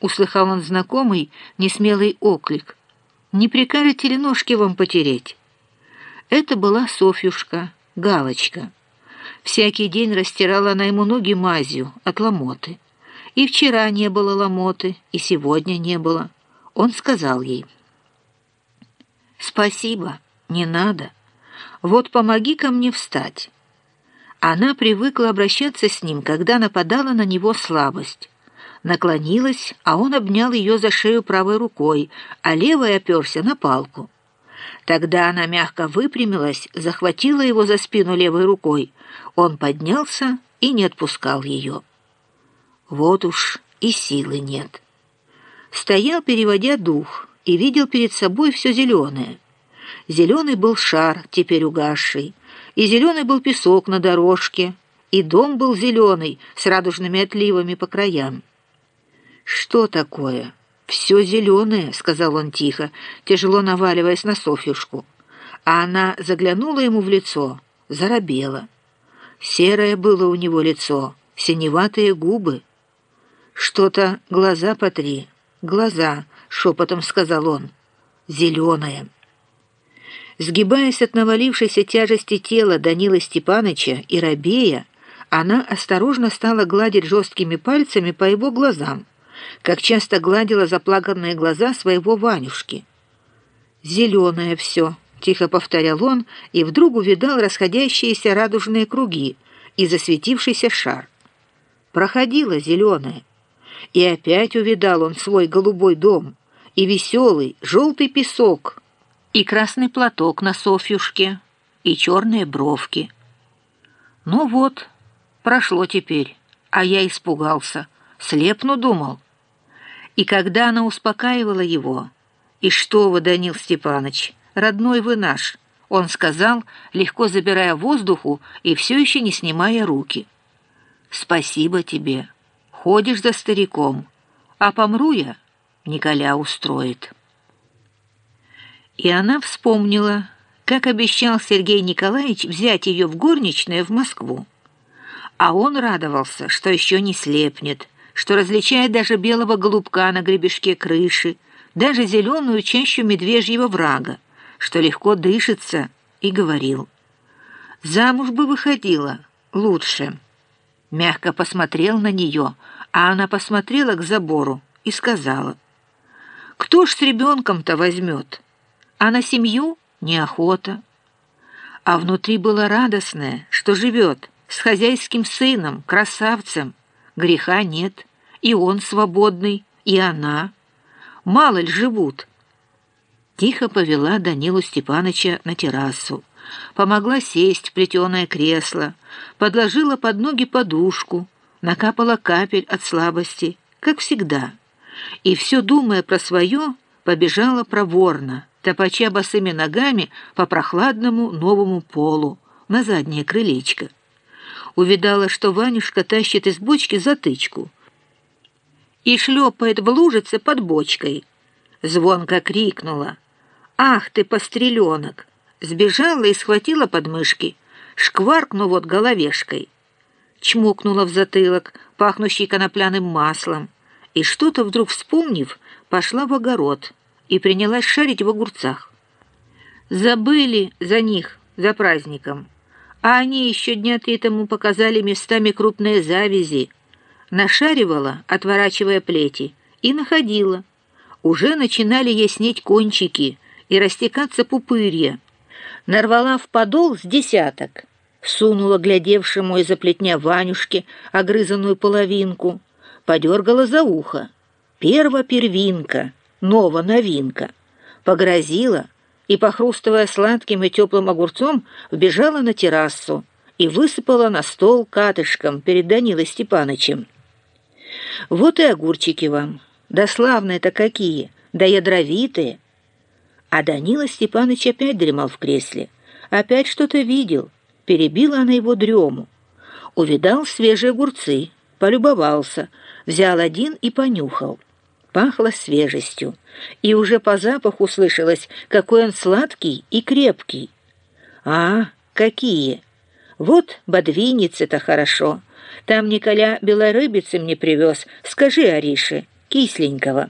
— услыхал он знакомый, несмелый оклик. «Не прикажете ли ножки вам потереть?» Это была Софьюшка, Галочка. Всякий день растирала она ему ноги мазью от ломоты. И вчера не было ломоты, и сегодня не было. Он сказал ей. «Спасибо, не надо. Вот помоги ко мне встать». Она привыкла обращаться с ним, когда нападала на него слабость. Наклонилась, а он обнял ее за шею правой рукой, а левой оперся на палку. Тогда она мягко выпрямилась, захватила его за спину левой рукой. Он поднялся и не отпускал ее. Вот уж и силы нет. Стоял, переводя дух, и видел перед собой все зеленое. Зеленый был шар, теперь угасший, и зеленый был песок на дорожке, и дом был зеленый, с радужными отливами по краям. «Что такое?» «Все зеленое», — сказал он тихо, тяжело наваливаясь на Софьюшку. А она заглянула ему в лицо, заробела. Серое было у него лицо, синеватые губы. «Что-то глаза потри, глаза», — шепотом сказал он. «Зеленое». Сгибаясь от навалившейся тяжести тела Данила Степаныча и Рабея, она осторожно стала гладить жесткими пальцами по его глазам, как часто гладила заплаканные глаза своего Ванюшки. «Зеленое все», — тихо повторял он, и вдруг увидал расходящиеся радужные круги и засветившийся шар. Проходила зеленое, и опять увидал он свой голубой дом, и веселый желтый песок — и красный платок на Софьюшке, и черные бровки. Ну вот, прошло теперь, а я испугался, слепну думал. И когда она успокаивала его, «И что вы, Данил Степанович, родной вы наш», он сказал, легко забирая воздуху и все еще не снимая руки. «Спасибо тебе. Ходишь за стариком, а помру я, Николя устроит». И она вспомнила, как обещал Сергей Николаевич взять ее в горничное в Москву. А он радовался, что еще не слепнет, что различает даже белого голубка на гребешке крыши, даже зеленую чащу медвежьего врага, что легко дышится, и говорил. «Замуж бы выходила, лучше». Мягко посмотрел на нее, а она посмотрела к забору и сказала. «Кто ж с ребенком-то возьмет?» а на семью неохота. А внутри было радостное, что живет с хозяйским сыном, красавцем. Греха нет, и он свободный, и она. Мало ли живут. Тихо повела Данилу Степановича на террасу. Помогла сесть в плетеное кресло, подложила под ноги подушку, накапала капель от слабости, как всегда. И все, думая про свое, побежала проворно, топача босыми ногами по прохладному новому полу на заднее крылечко. Увидала, что Ванюшка тащит из бочки затычку и шлепает в лужице под бочкой. Звонко крикнула. «Ах ты, постреленок!» Сбежала и схватила подмышки, шкваркну вот головешкой. Чмокнула в затылок, пахнущий конопляным маслом, и что-то вдруг вспомнив, пошла в огород — и принялась шарить в огурцах. Забыли за них, за праздником, а они еще дня три тому показали местами крупные завязи. Нашаривала, отворачивая плети, и находила. Уже начинали яснеть кончики и растекаться пупырья. Нарвала в подол с десяток, сунула глядевшему из-за плетня Ванюшке огрызанную половинку, подергала за ухо. Перва первинка — нова новинка, погрозила и, похрустывая сладким и теплым огурцом, вбежала на террасу и высыпала на стол катышком перед Данилой Степанычем. «Вот и огурчики вам, да славные-то какие, да ядровитые!» А Данила Степаныч опять дремал в кресле, опять что-то видел, перебила она его дрему. Увидал свежие огурцы, полюбовался, взял один и понюхал — пахло свежестью, и уже по запаху слышалось, какой он сладкий и крепкий. «А, какие! Вот бодвинницы-то хорошо. Там Николя белорыбицы мне привез. Скажи, Арише, кисленького.